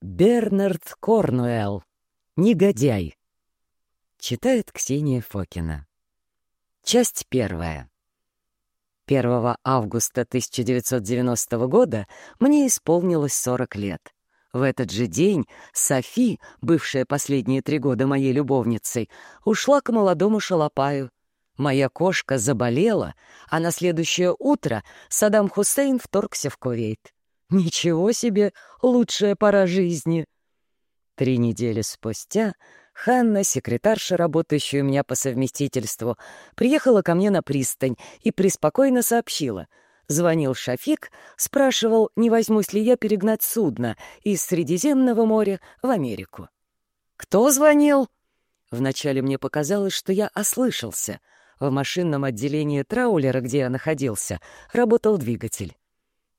Бернард Корнуэлл. Негодяй. Читает Ксения Фокина. Часть первая. 1 августа 1990 года мне исполнилось 40 лет. В этот же день Софи, бывшая последние три года моей любовницей, ушла к молодому шалопаю. Моя кошка заболела, а на следующее утро Саддам Хусейн вторгся в Кувейт. Ничего себе, лучшая пора жизни! Три недели спустя Ханна, секретарша, работающая у меня по совместительству, приехала ко мне на пристань и преспокойно сообщила. Звонил Шафик, спрашивал, не возьмусь ли я перегнать судно из Средиземного моря в Америку. «Кто звонил?» Вначале мне показалось, что я ослышался. В машинном отделении траулера, где я находился, работал двигатель.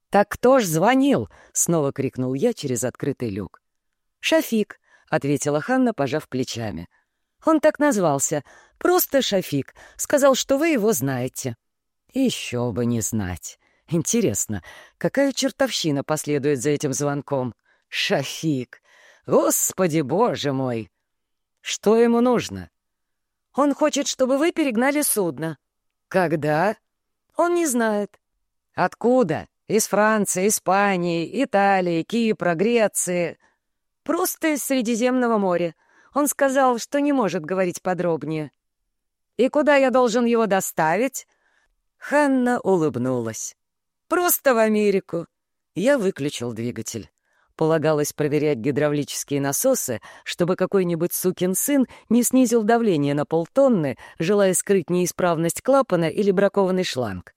«Так кто ж звонил?» — снова крикнул я через открытый люк. «Шафик», — ответила Ханна, пожав плечами. «Он так назвался. Просто Шафик. Сказал, что вы его знаете». «Еще бы не знать. Интересно, какая чертовщина последует за этим звонком? Шафик! Господи, боже мой! Что ему нужно?» «Он хочет, чтобы вы перегнали судно». «Когда?» «Он не знает». «Откуда?» Из Франции, Испании, Италии, Кипра, Греции. Просто из Средиземного моря. Он сказал, что не может говорить подробнее. «И куда я должен его доставить?» Ханна улыбнулась. «Просто в Америку». Я выключил двигатель. Полагалось проверять гидравлические насосы, чтобы какой-нибудь сукин сын не снизил давление на полтонны, желая скрыть неисправность клапана или бракованный шланг.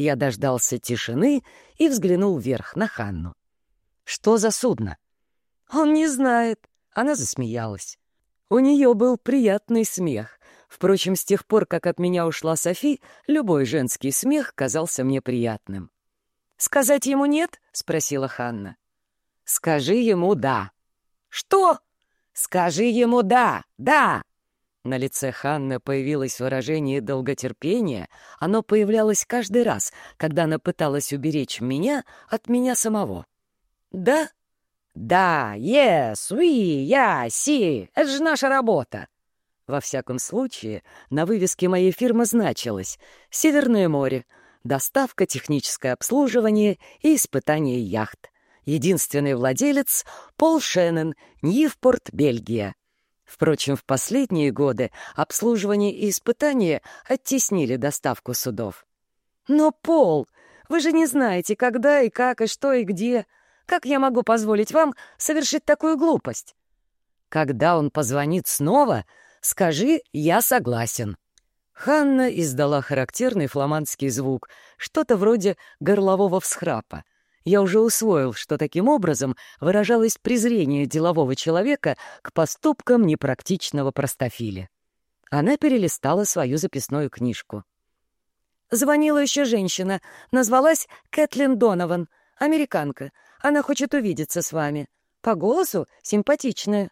Я дождался тишины и взглянул вверх на Ханну. «Что за судно?» «Он не знает». Она засмеялась. У нее был приятный смех. Впрочем, с тех пор, как от меня ушла Софи, любой женский смех казался мне приятным. «Сказать ему нет?» — спросила Ханна. «Скажи ему «да». «Что?» «Скажи ему «да», да!» На лице Ханны появилось выражение долготерпения. Оно появлялось каждый раз, когда она пыталась уберечь меня от меня самого. «Да?» «Да, yes, we, я, си, это же наша работа!» Во всяком случае, на вывеске моей фирмы значилось «Северное море», «Доставка, техническое обслуживание и испытание яхт». Единственный владелец — Пол Шеннон, Ньюпорт, Бельгия. Впрочем, в последние годы обслуживание и испытания оттеснили доставку судов. «Но, Пол, вы же не знаете, когда и как, и что и где. Как я могу позволить вам совершить такую глупость?» «Когда он позвонит снова, скажи «я согласен». Ханна издала характерный фламандский звук, что-то вроде горлового всхрапа. Я уже усвоил, что таким образом выражалось презрение делового человека к поступкам непрактичного простофиля. Она перелистала свою записную книжку. Звонила еще женщина, назвалась Кэтлин Донован, американка. Она хочет увидеться с вами. По голосу симпатичная.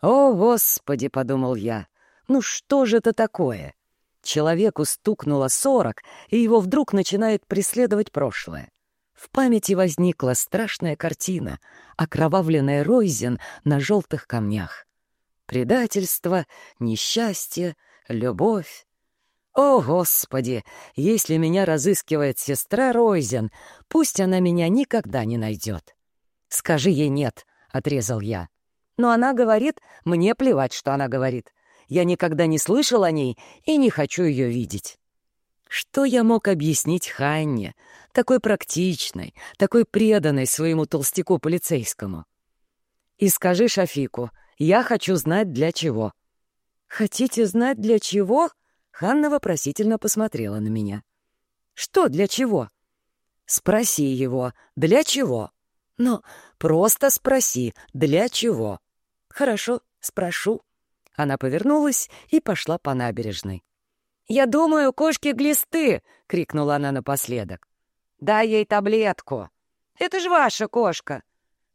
«О, Господи!» — подумал я. «Ну что же это такое?» Человеку стукнуло сорок, и его вдруг начинает преследовать прошлое. В памяти возникла страшная картина — окровавленная Ройзен на желтых камнях. Предательство, несчастье, любовь. О, Господи! Если меня разыскивает сестра Ройзен, пусть она меня никогда не найдет. «Скажи ей нет», — отрезал я. Но она говорит, мне плевать, что она говорит. Я никогда не слышал о ней и не хочу ее видеть. Что я мог объяснить Ханне, такой практичной, такой преданной своему толстяку полицейскому? И скажи Шафику, я хочу знать для чего. Хотите знать для чего? Ханна вопросительно посмотрела на меня. Что для чего? Спроси его, для чего? Ну, просто спроси, для чего? Хорошо, спрошу. Она повернулась и пошла по набережной. «Я думаю, кошки глисты!» — крикнула она напоследок. «Дай ей таблетку!» «Это же ваша кошка!»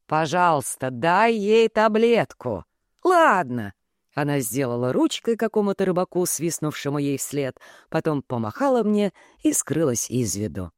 «Пожалуйста, дай ей таблетку!» «Ладно!» Она сделала ручкой какому-то рыбаку, свистнувшему ей вслед, потом помахала мне и скрылась из виду.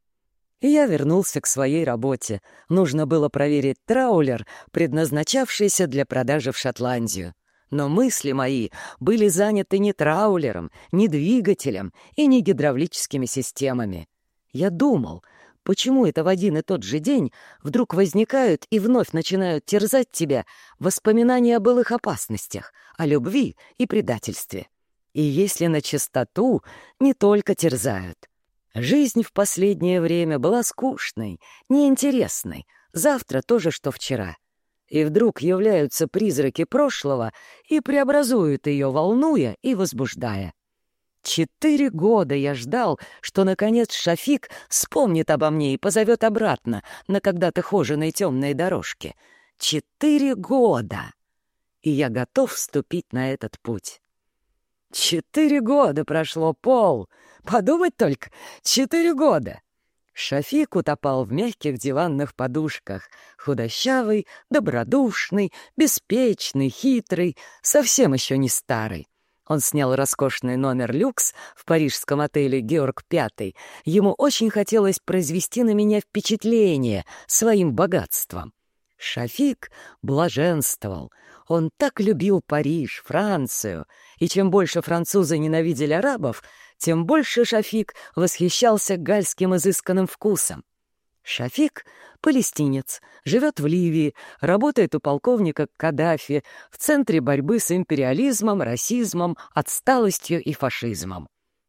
Я вернулся к своей работе. Нужно было проверить траулер, предназначавшийся для продажи в Шотландию. Но мысли мои были заняты не траулером, не двигателем и не гидравлическими системами. Я думал, почему это в один и тот же день вдруг возникают и вновь начинают терзать тебя воспоминания о былых опасностях, о любви и предательстве. И если на чистоту, не только терзают. Жизнь в последнее время была скучной, неинтересной, завтра тоже, что вчера — и вдруг являются призраки прошлого и преобразуют ее, волнуя и возбуждая. Четыре года я ждал, что, наконец, Шафик вспомнит обо мне и позовет обратно на когда-то хоженой темной дорожке. Четыре года! И я готов вступить на этот путь. Четыре года прошло, Пол! Подумать только, четыре года! Шафик утопал в мягких диванных подушках, худощавый, добродушный, беспечный, хитрый, совсем еще не старый. Он снял роскошный номер люкс в парижском отеле «Георг Пятый». Ему очень хотелось произвести на меня впечатление своим богатством. Шафик блаженствовал. Он так любил Париж, Францию. И чем больше французы ненавидели арабов, тем больше Шафик восхищался гальским изысканным вкусом. Шафик — палестинец, живет в Ливии, работает у полковника Каддафи в центре борьбы с империализмом, расизмом, отсталостью и фашизмом.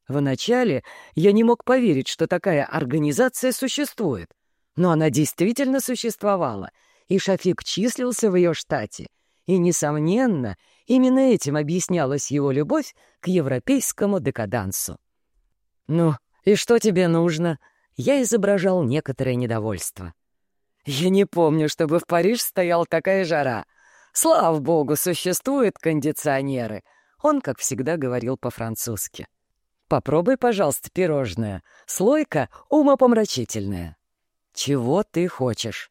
Вначале я не мог поверить, что такая организация существует. Но она действительно существовала, и Шафик числился в ее штате. И, несомненно, Именно этим объяснялась его любовь к европейскому декадансу. «Ну, и что тебе нужно?» Я изображал некоторое недовольство. «Я не помню, чтобы в Париж стояла такая жара. Слава богу, существуют кондиционеры». Он, как всегда, говорил по-французски. «Попробуй, пожалуйста, пирожное. Слойка умопомрачительная». «Чего ты хочешь?»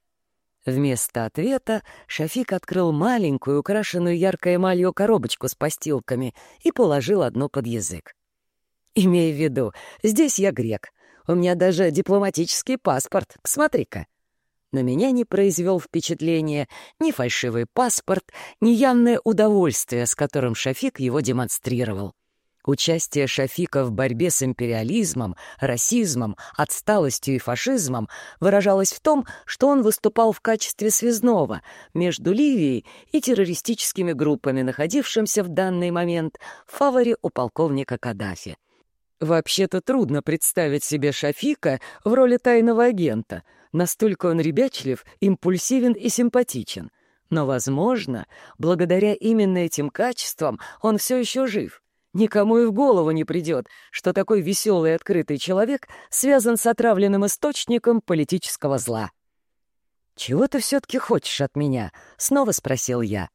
Вместо ответа Шафик открыл маленькую, украшенную яркой эмалью коробочку с постилками и положил одну под язык. «Имей в виду, здесь я грек. У меня даже дипломатический паспорт. Посмотри-ка». На меня не произвел впечатления ни фальшивый паспорт, ни явное удовольствие, с которым Шафик его демонстрировал. Участие Шафика в борьбе с империализмом, расизмом, отсталостью и фашизмом выражалось в том, что он выступал в качестве связного между Ливией и террористическими группами, находившимся в данный момент в фаворе у полковника Каддафи. Вообще-то трудно представить себе Шафика в роли тайного агента. Настолько он ребячлив, импульсивен и симпатичен. Но, возможно, благодаря именно этим качествам он все еще жив — Никому и в голову не придет, что такой веселый и открытый человек связан с отравленным источником политического зла. «Чего ты все-таки хочешь от меня?» — снова спросил я.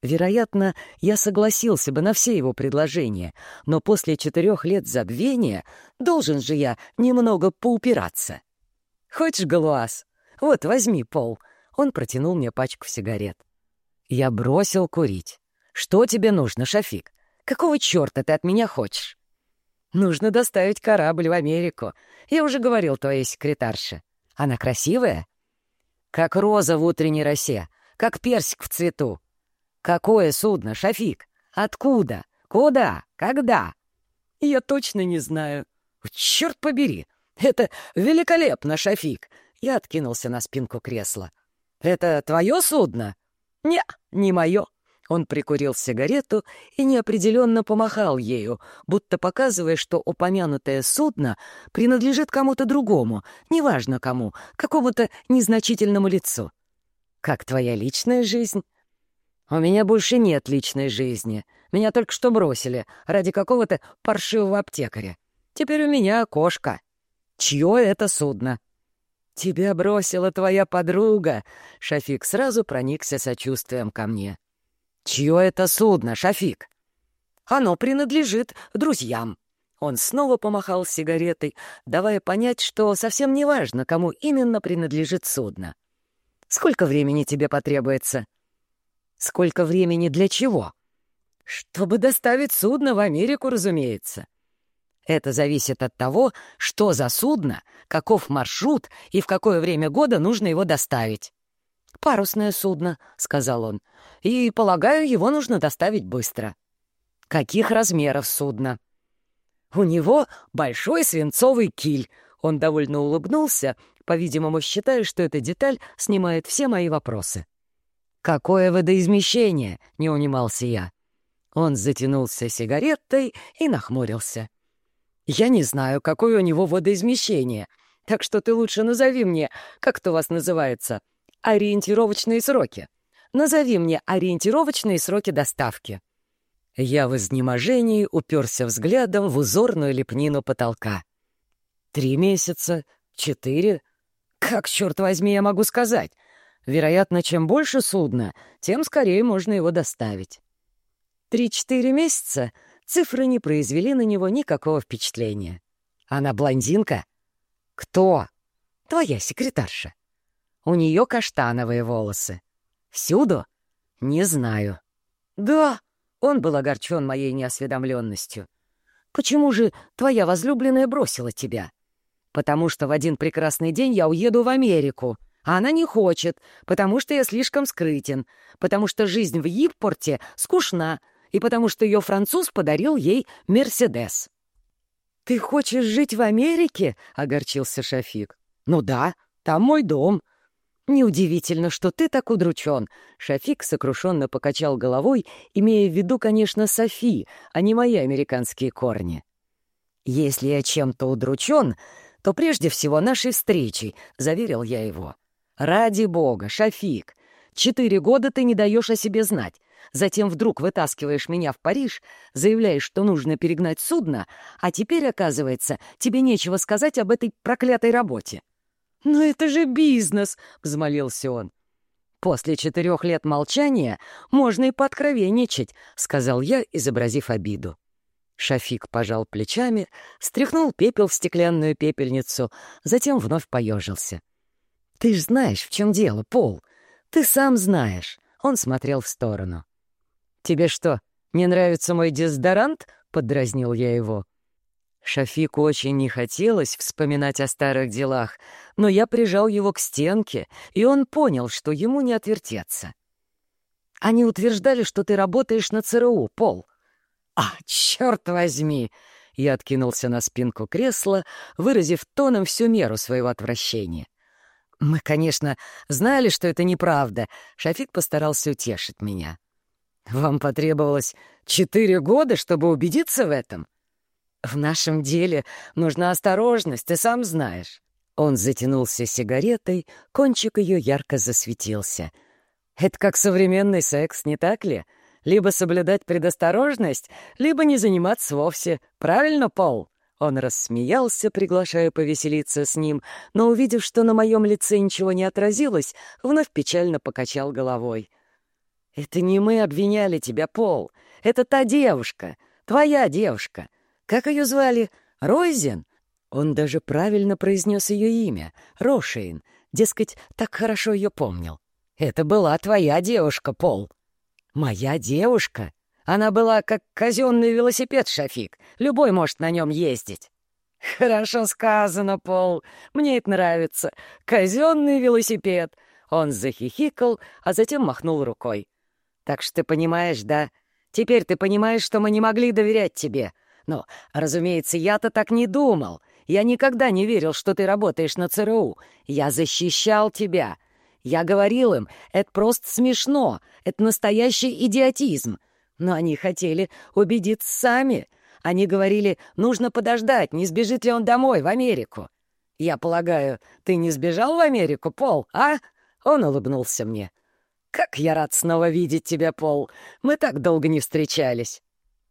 Вероятно, я согласился бы на все его предложения, но после четырех лет забвения должен же я немного поупираться. «Хочешь, Галуаз? Вот, возьми, Пол». Он протянул мне пачку сигарет. Я бросил курить. «Что тебе нужно, Шафик? Какого черта ты от меня хочешь? Нужно доставить корабль в Америку. Я уже говорил твоей секретарше. Она красивая? Как роза в утренней росе, как персик в цвету. Какое судно, Шафик? Откуда? Куда? Когда? Я точно не знаю. Черт побери! Это великолепно, Шафик! Я откинулся на спинку кресла. Это твое судно? Не, не мое. Он прикурил сигарету и неопределенно помахал ею, будто показывая, что упомянутое судно принадлежит кому-то другому, неважно кому, какому-то незначительному лицу. «Как твоя личная жизнь?» «У меня больше нет личной жизни. Меня только что бросили ради какого-то паршивого аптекаря. Теперь у меня кошка. Чье это судно?» «Тебя бросила твоя подруга!» Шафик сразу проникся сочувствием ко мне. «Чье это судно, Шафик?» «Оно принадлежит друзьям». Он снова помахал сигаретой, давая понять, что совсем не важно, кому именно принадлежит судно. «Сколько времени тебе потребуется?» «Сколько времени для чего?» «Чтобы доставить судно в Америку, разумеется». Это зависит от того, что за судно, каков маршрут и в какое время года нужно его доставить. «Парусное судно», — сказал он, — «и, полагаю, его нужно доставить быстро». «Каких размеров судно?» «У него большой свинцовый киль», — он довольно улыбнулся, по-видимому, считая, что эта деталь снимает все мои вопросы. «Какое водоизмещение?» — не унимался я. Он затянулся сигаретой и нахмурился. «Я не знаю, какое у него водоизмещение, так что ты лучше назови мне, как это у вас называется, ориентировочные сроки. Назови мне ориентировочные сроки доставки». Я в изнеможении уперся взглядом в узорную лепнину потолка. «Три месяца? Четыре? Как, черт возьми, я могу сказать? Вероятно, чем больше судна, тем скорее можно его доставить». Три-четыре месяца цифры не произвели на него никакого впечатления. Она блондинка? Кто? Твоя секретарша. У нее каштановые волосы. Всюду? Не знаю. Да, он был огорчен моей неосведомленностью. Почему же твоя возлюбленная бросила тебя? Потому что в один прекрасный день я уеду в Америку, а она не хочет, потому что я слишком скрытен, потому что жизнь в Йиппорте скучна, и потому что ее француз подарил ей «Мерседес». «Ты хочешь жить в Америке?» — огорчился Шафик. «Ну да, там мой дом». «Неудивительно, что ты так удручен». Шафик сокрушенно покачал головой, имея в виду, конечно, Софи, а не мои американские корни. «Если я чем-то удручен, то прежде всего нашей встречей», — заверил я его. «Ради бога, Шафик, четыре года ты не даешь о себе знать. Затем вдруг вытаскиваешь меня в Париж, заявляешь, что нужно перегнать судно, а теперь, оказывается, тебе нечего сказать об этой проклятой работе. «Но это же бизнес!» — взмолился он. «После четырех лет молчания можно и пооткровенничать», — сказал я, изобразив обиду. Шафик пожал плечами, стряхнул пепел в стеклянную пепельницу, затем вновь поежился. «Ты ж знаешь, в чем дело, Пол. Ты сам знаешь». Он смотрел в сторону. «Тебе что, не нравится мой дезодорант?» — поддразнил я его. Шафику очень не хотелось вспоминать о старых делах, но я прижал его к стенке, и он понял, что ему не отвертеться. «Они утверждали, что ты работаешь на ЦРУ, Пол». «А, черт возьми!» Я откинулся на спинку кресла, выразив тоном всю меру своего отвращения. «Мы, конечно, знали, что это неправда», — Шафик постарался утешить меня. Вам потребовалось четыре года, чтобы убедиться в этом? В нашем деле нужна осторожность, ты сам знаешь. Он затянулся сигаретой, кончик ее ярко засветился. Это как современный секс, не так ли? Либо соблюдать предосторожность, либо не заниматься вовсе. Правильно, Пол? Он рассмеялся, приглашая повеселиться с ним, но, увидев, что на моем лице ничего не отразилось, вновь печально покачал головой. «Это не мы обвиняли тебя, Пол. Это та девушка, твоя девушка. Как ее звали? Ройзен?» Он даже правильно произнес ее имя — Рошейн. Дескать, так хорошо ее помнил. «Это была твоя девушка, Пол». «Моя девушка?» Она была как казенный велосипед, Шафик. Любой может на нем ездить. Хорошо сказано, Пол. Мне это нравится. Казенный велосипед. Он захихикал, а затем махнул рукой. Так что ты понимаешь, да? Теперь ты понимаешь, что мы не могли доверять тебе. Но, разумеется, я-то так не думал. Я никогда не верил, что ты работаешь на ЦРУ. Я защищал тебя. Я говорил им, это просто смешно, это настоящий идиотизм. Но они хотели убедиться сами. Они говорили, нужно подождать, не сбежит ли он домой, в Америку. Я полагаю, ты не сбежал в Америку, Пол, а? Он улыбнулся мне. «Как я рад снова видеть тебя, Пол! Мы так долго не встречались!»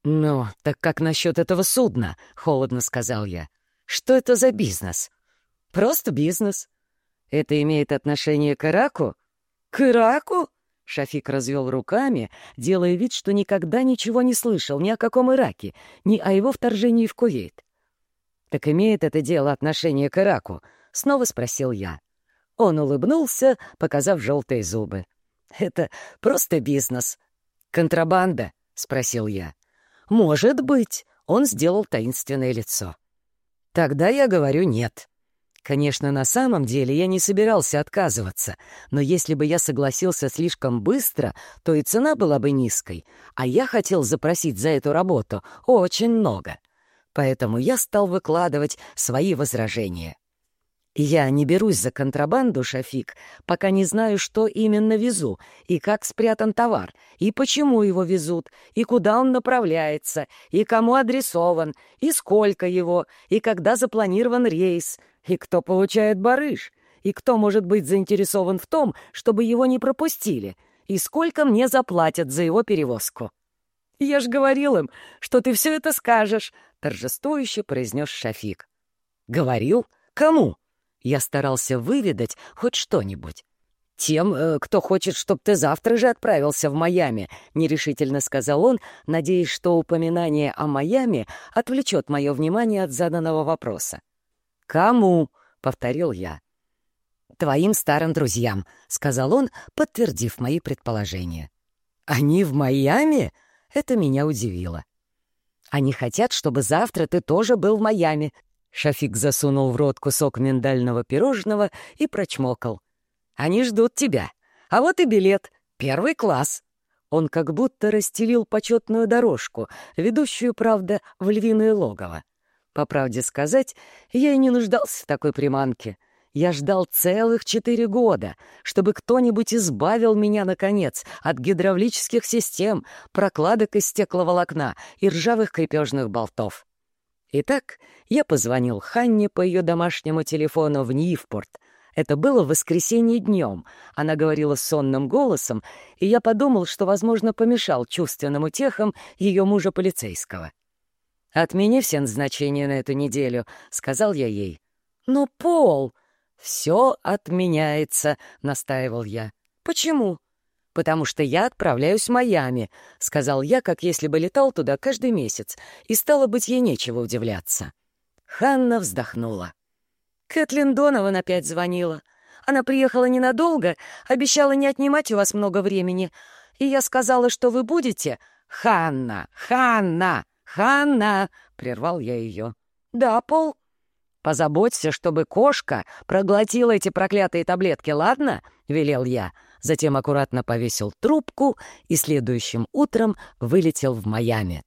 «Ну, так как насчет этого судна?» — холодно сказал я. «Что это за бизнес?» «Просто бизнес. Это имеет отношение к Ираку?» «К Ираку?» — Шафик развел руками, делая вид, что никогда ничего не слышал ни о каком Ираке, ни о его вторжении в Кувейт. «Так имеет это дело отношение к Ираку?» — снова спросил я. Он улыбнулся, показав желтые зубы. Это просто бизнес. Контрабанда? — спросил я. «Может быть», — Он сделал таинственное лицо. Тогда я говорю «нет». Конечно, на самом деле я не собирался отказываться, но если бы я согласился слишком быстро, то и цена была бы низкой, а я хотел запросить за эту работу очень много. Поэтому я стал выкладывать свои возражения. Я не берусь за контрабанду, Шафик, пока не знаю, что именно везу, и как спрятан товар, и почему его везут, и куда он направляется, и кому адресован, и сколько его, и когда запланирован рейс, и кто получает барыш, и кто может быть заинтересован в том, чтобы его не пропустили, и сколько мне заплатят за его перевозку. «Я ж говорил им, что ты все это скажешь», — торжествующе произнес Шафик. «Говорил? Кому?» Я старался выведать хоть что-нибудь. «Тем, э, кто хочет, чтобы ты завтра же отправился в Майами», — нерешительно сказал он, надеясь, что упоминание о Майами отвлечет мое внимание от заданного вопроса. «Кому?» — повторил я. «Твоим старым друзьям», — сказал он, подтвердив мои предположения. «Они в Майами?» — это меня удивило. «Они хотят, чтобы завтра ты тоже был в Майами», Шафик засунул в рот кусок миндального пирожного и прочмокал. «Они ждут тебя. А вот и билет. Первый класс». Он как будто расстелил почетную дорожку, ведущую, правда, в львиное логово. По правде сказать, я и не нуждался в такой приманке. Я ждал целых четыре года, чтобы кто-нибудь избавил меня, наконец, от гидравлических систем, прокладок из стекловолокна и ржавых крепежных болтов. Итак, я позвонил Ханне по ее домашнему телефону в Ньюпорт. Это было в воскресенье днем. Она говорила сонным голосом, и я подумал, что, возможно, помешал чувственным утехам ее мужа полицейского. «Отмени все назначения на эту неделю», — сказал я ей. «Но, Пол...» «Все отменяется», — настаивал я. «Почему?» «Потому что я отправляюсь в Майами», — сказал я, как если бы летал туда каждый месяц, и стало быть, ей нечего удивляться. Ханна вздохнула. «Кэтлин Донован опять звонила. Она приехала ненадолго, обещала не отнимать у вас много времени. И я сказала, что вы будете...» «Ханна! Ханна! Ханна!» — прервал я ее. «Да, Пол?» «Позаботься, чтобы кошка проглотила эти проклятые таблетки, ладно?» — велел я. Затем аккуратно повесил трубку и следующим утром вылетел в Майами.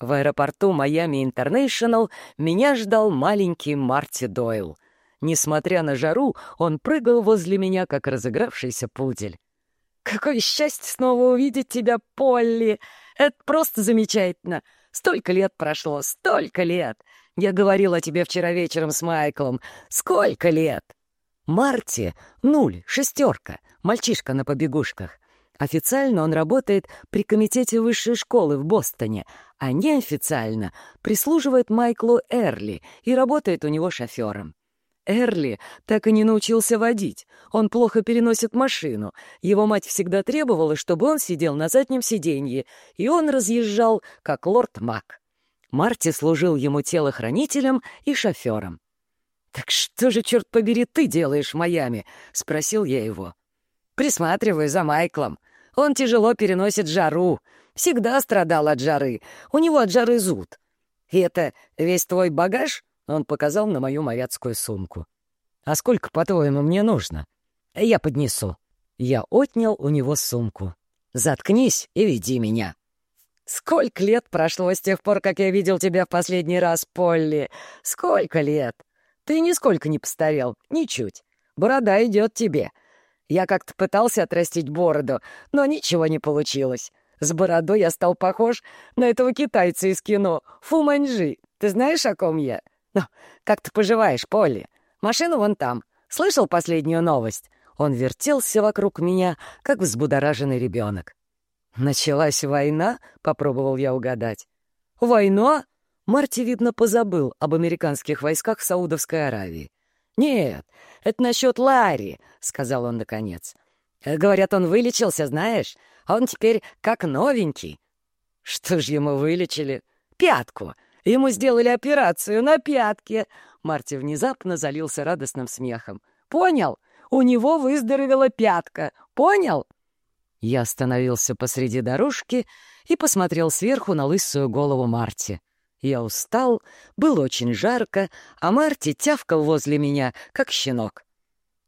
В аэропорту Майами Интернешнл меня ждал маленький Марти Дойл. Несмотря на жару, он прыгал возле меня, как разыгравшийся пудель. «Какое счастье снова увидеть тебя, Полли! Это просто замечательно! Столько лет прошло, столько лет! Я говорил о тебе вчера вечером с Майклом. Сколько лет? Марти — нуль, шестерка, мальчишка на побегушках. Официально он работает при комитете высшей школы в Бостоне, а неофициально прислуживает Майклу Эрли и работает у него шофером. Эрли так и не научился водить. Он плохо переносит машину. Его мать всегда требовала, чтобы он сидел на заднем сиденье, и он разъезжал, как лорд Мак. Марти служил ему телохранителем и шофером. «Так что же, черт побери, ты делаешь в Майами?» — спросил я его. «Присматриваю за Майклом. Он тяжело переносит жару. Всегда страдал от жары. У него от жары зуд. И это весь твой багаж?» — он показал на мою моряцкую сумку. «А сколько, по-твоему, мне нужно?» «Я поднесу». Я отнял у него сумку. «Заткнись и веди меня». Сколько лет прошло с тех пор, как я видел тебя в последний раз, Полли? Сколько лет? Ты нисколько не постарел, ничуть. Борода идет тебе. Я как-то пытался отрастить бороду, но ничего не получилось. С бородой я стал похож на этого китайца из кино, Фу Маньжи. Ты знаешь, о ком я? Ну, как ты поживаешь, Полли? Машина вон там. Слышал последнюю новость? Он вертелся вокруг меня, как взбудораженный ребенок. «Началась война?» — попробовал я угадать. «Война?» Марти, видно, позабыл об американских войсках в Саудовской Аравии. «Нет, это насчет Ларри», — сказал он наконец. «Э, «Говорят, он вылечился, знаешь, а он теперь как новенький». «Что ж ему вылечили?» «Пятку. Ему сделали операцию на пятке». Марти внезапно залился радостным смехом. «Понял? У него выздоровела пятка. Понял?» Я остановился посреди дорожки и посмотрел сверху на лысую голову Марти. Я устал, было очень жарко, а Марти тявкал возле меня, как щенок.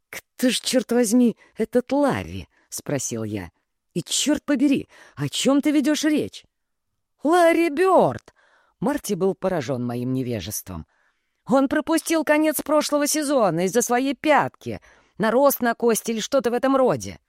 «Кто ж, черт возьми, этот Ларри?» — спросил я. «И черт побери, о чем ты ведешь речь?» «Ларри Бёрд!» Марти был поражен моим невежеством. «Он пропустил конец прошлого сезона из-за своей пятки, нарост на кости или что-то в этом роде».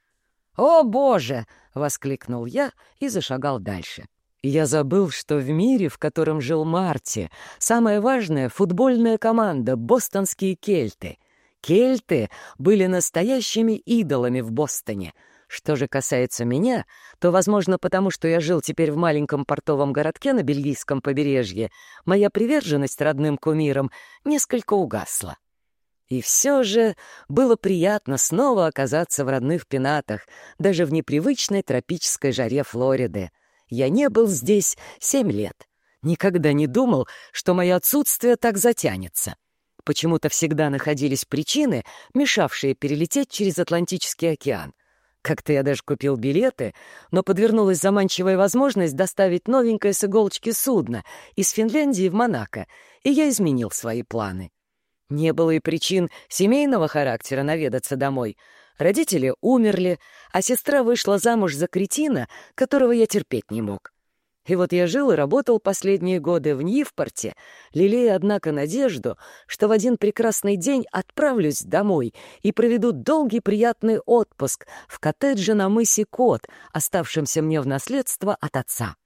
«О, Боже!» — воскликнул я и зашагал дальше. Я забыл, что в мире, в котором жил Марти, самая важная футбольная команда — бостонские кельты. Кельты были настоящими идолами в Бостоне. Что же касается меня, то, возможно, потому что я жил теперь в маленьком портовом городке на Бельгийском побережье, моя приверженность родным кумирам несколько угасла. И все же было приятно снова оказаться в родных пенатах, даже в непривычной тропической жаре Флориды — я не был здесь семь лет. Никогда не думал, что мое отсутствие так затянется. Почему-то всегда находились причины, мешавшие перелететь через Атлантический океан. Как-то я даже купил билеты, но подвернулась заманчивая возможность доставить новенькое с иголочки судно из Финляндии в Монако, и я изменил свои планы. Не было и причин семейного характера наведаться домой — Родители умерли, а сестра вышла замуж за кретина, которого я терпеть не мог. И вот я жил и работал последние годы в Ньюпорте, лелея, однако, надежду, что в один прекрасный день отправлюсь домой и проведу долгий приятный отпуск в коттедже на мысе Кот, оставшемся мне в наследство от отца.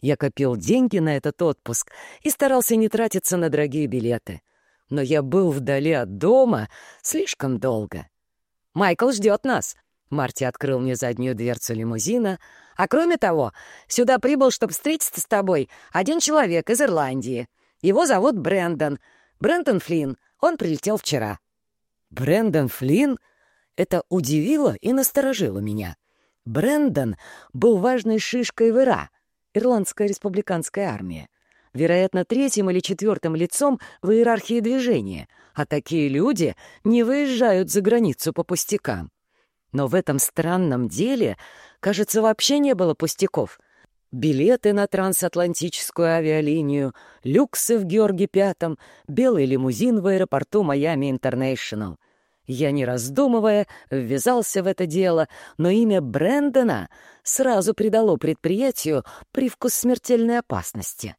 Я копил деньги на этот отпуск и старался не тратиться на дорогие билеты. Но я был вдали от дома слишком долго. Майкл ждет нас». Марти открыл мне заднюю дверцу лимузина. «А кроме того, сюда прибыл, чтобы встретиться с тобой, один человек из Ирландии. Его зовут Брэндон. Брэндон Флинн. Он прилетел вчера». «Брэндон Флинн?» Это удивило и насторожило меня. Брэндон был важной шишкой в ИРА, Ирландская республиканская армия вероятно, третьим или четвертым лицом в иерархии движения, а такие люди не выезжают за границу по пустякам. Но в этом странном деле, кажется, вообще не было пустяков. Билеты на трансатлантическую авиалинию, люксы в Георге Пятом, белый лимузин в аэропорту Майами Интернешнл. Я, не раздумывая, ввязался в это дело, но имя Брэндона сразу придало предприятию привкус смертельной опасности.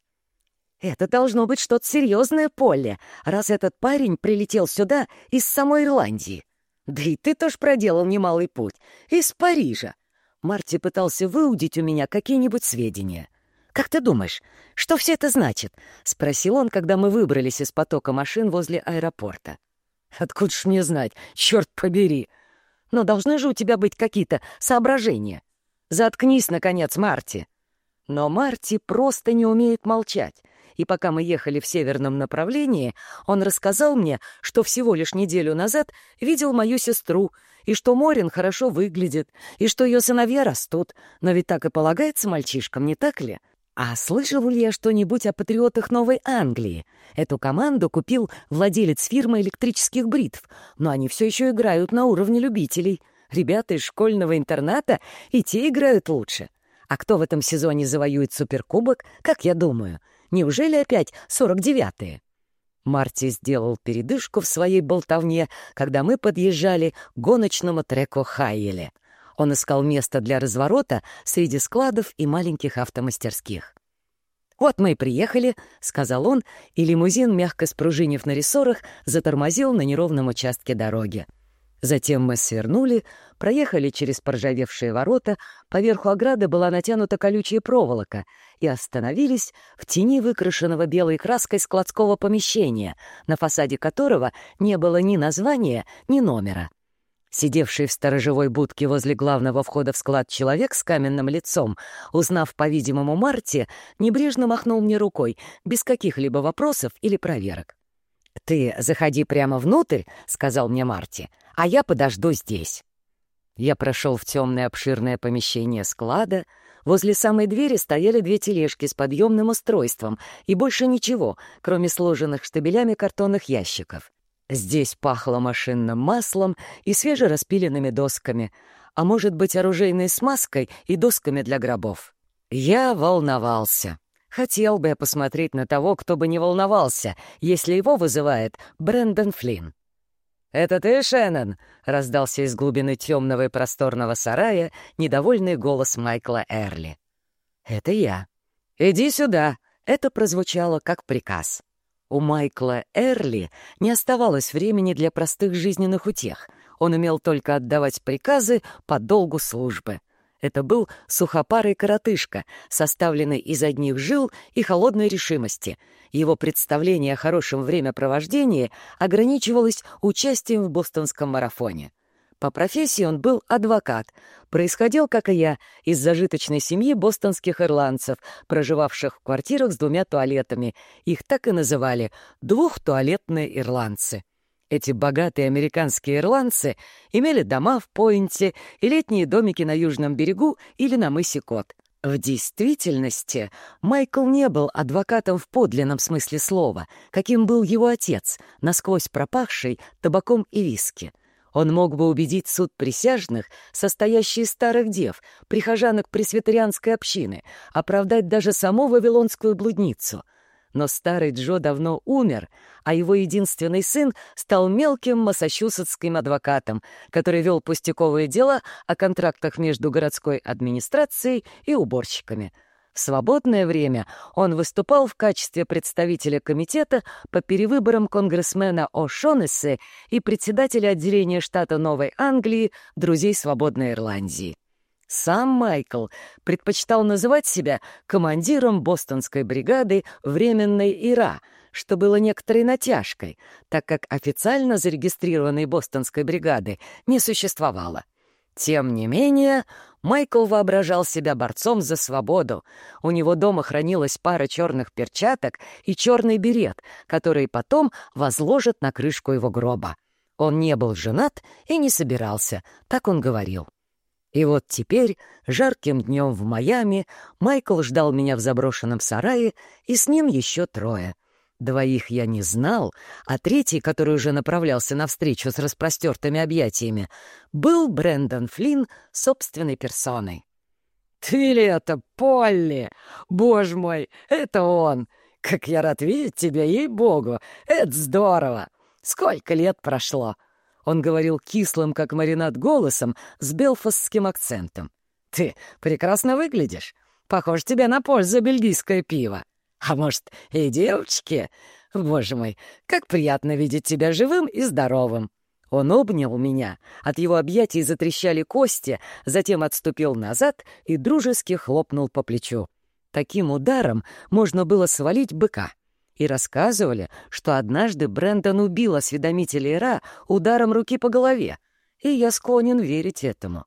Это должно быть что-то серьезное, Полли, раз этот парень прилетел сюда из самой Ирландии. Да и ты тоже проделал немалый путь. Из Парижа. Марти пытался выудить у меня какие-нибудь сведения. «Как ты думаешь, что все это значит?» — спросил он, когда мы выбрались из потока машин возле аэропорта. «Откуда ж мне знать? Черт побери! Но должны же у тебя быть какие-то соображения. Заткнись, наконец, Марти!» Но Марти просто не умеет молчать и пока мы ехали в северном направлении, он рассказал мне, что всего лишь неделю назад видел мою сестру, и что Морин хорошо выглядит, и что ее сыновья растут, но ведь так и полагается мальчишкам, не так ли? А слышал ли я что-нибудь о патриотах Новой Англии? Эту команду купил владелец фирмы электрических бритв, но они все еще играют на уровне любителей. Ребята из школьного интерната и те играют лучше. А кто в этом сезоне завоюет суперкубок, как я думаю — Неужели опять сорок девятые? Марти сделал передышку в своей болтовне, когда мы подъезжали к гоночному треку Хайеле. Он искал место для разворота среди складов и маленьких автомастерских. «Вот мы и приехали», — сказал он, и лимузин, мягко спружинив на рессорах, затормозил на неровном участке дороги. Затем мы свернули, проехали через поржавевшие ворота, поверху ограды была натянута колючая проволока, и остановились в тени выкрашенного белой краской складского помещения, на фасаде которого не было ни названия, ни номера. Сидевший в сторожевой будке возле главного входа в склад человек с каменным лицом, узнав, по-видимому, Марти, небрежно махнул мне рукой, без каких-либо вопросов или проверок. «Ты заходи прямо внутрь», — сказал мне Марти, — «а я подожду здесь». Я прошел в темное обширное помещение склада. Возле самой двери стояли две тележки с подъемным устройством и больше ничего, кроме сложенных штабелями картонных ящиков. Здесь пахло машинным маслом и свежераспиленными досками, а может быть, оружейной смазкой и досками для гробов. Я волновался. Хотел бы я посмотреть на того, кто бы не волновался, если его вызывает Брэндон Флинн. «Это ты, Шеннон?» — раздался из глубины темного и просторного сарая недовольный голос Майкла Эрли. «Это я. Иди сюда!» — это прозвучало как приказ. У Майкла Эрли не оставалось времени для простых жизненных утех. Он умел только отдавать приказы по долгу службы. Это был сухопарый коротышка, составленный из одних жил и холодной решимости. Его представление о хорошем времяпровождении ограничивалось участием в бостонском марафоне. По профессии он был адвокат. Происходил, как и я, из зажиточной семьи бостонских ирландцев, проживавших в квартирах с двумя туалетами. Их так и называли «двухтуалетные ирландцы». Эти богатые американские ирландцы имели дома в Пойнте и летние домики на Южном берегу или на мысе Кот. В действительности Майкл не был адвокатом в подлинном смысле слова, каким был его отец, насквозь пропахший табаком и виски. Он мог бы убедить суд присяжных, состоящий из старых дев, прихожанок пресвитерианской общины, оправдать даже саму вавилонскую блудницу — но старый Джо давно умер, а его единственный сын стал мелким массачусетским адвокатом, который вел пустяковые дела о контрактах между городской администрацией и уборщиками. В свободное время он выступал в качестве представителя комитета по перевыборам конгрессмена О'Шонессе и председателя отделения штата Новой Англии «Друзей свободной Ирландии». Сам Майкл предпочитал называть себя командиром бостонской бригады временной ИРА, что было некоторой натяжкой, так как официально зарегистрированной бостонской бригады не существовало. Тем не менее, Майкл воображал себя борцом за свободу. У него дома хранилась пара черных перчаток и черный берет, который потом возложат на крышку его гроба. Он не был женат и не собирался, так он говорил. И вот теперь, жарким днем в Майами, Майкл ждал меня в заброшенном сарае, и с ним еще трое. Двоих я не знал, а третий, который уже направлялся навстречу с распростертыми объятиями, был Брэндон Флинн собственной персоной. «Ты ли это, Полли? Боже мой, это он! Как я рад видеть тебя, ей-богу! Это здорово! Сколько лет прошло!» Он говорил кислым, как маринад, голосом с белфастским акцентом. «Ты прекрасно выглядишь. Похоже, тебе на пользу бельгийское пиво. А может, и девочки? Боже мой, как приятно видеть тебя живым и здоровым!» Он обнял меня, от его объятий затрещали кости, затем отступил назад и дружески хлопнул по плечу. Таким ударом можно было свалить быка и рассказывали, что однажды Брэндон убил осведомителя Ира ударом руки по голове, и я склонен верить этому.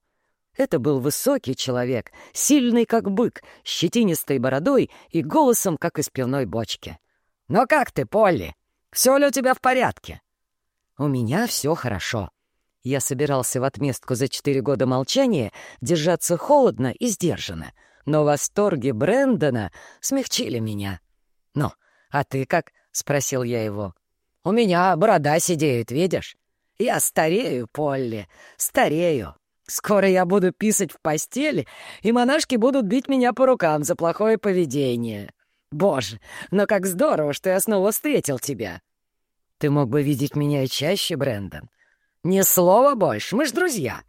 Это был высокий человек, сильный как бык, щетинистой бородой и голосом, как из пивной бочки. «Но как ты, Полли? Все ли у тебя в порядке?» «У меня все хорошо». Я собирался в отместку за четыре года молчания держаться холодно и сдержанно, но восторги Брэндона смягчили меня. «Ну, «А ты как?» — спросил я его. «У меня борода сидеет, видишь? Я старею, Полли, старею. Скоро я буду писать в постели, и монашки будут бить меня по рукам за плохое поведение. Боже, но как здорово, что я снова встретил тебя!» «Ты мог бы видеть меня чаще, Брэндон. Ни слова больше, мы ж друзья!»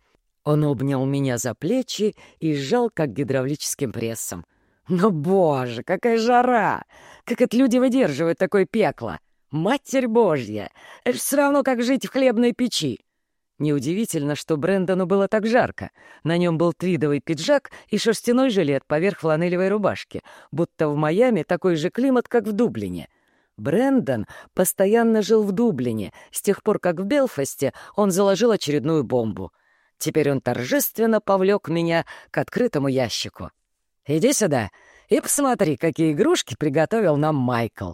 Он обнял меня за плечи и сжал, как гидравлическим прессом. Но, боже, какая жара! Как это люди выдерживают такое пекло? Матерь Божья! Это все равно, как жить в хлебной печи. Неудивительно, что Брэндону было так жарко. На нем был твидовый пиджак и шерстяной жилет поверх фланелевой рубашки, будто в Майами такой же климат, как в Дублине. Брэндон постоянно жил в Дублине, с тех пор, как в Белфасте он заложил очередную бомбу. Теперь он торжественно повлек меня к открытому ящику. «Иди сюда и посмотри, какие игрушки приготовил нам Майкл».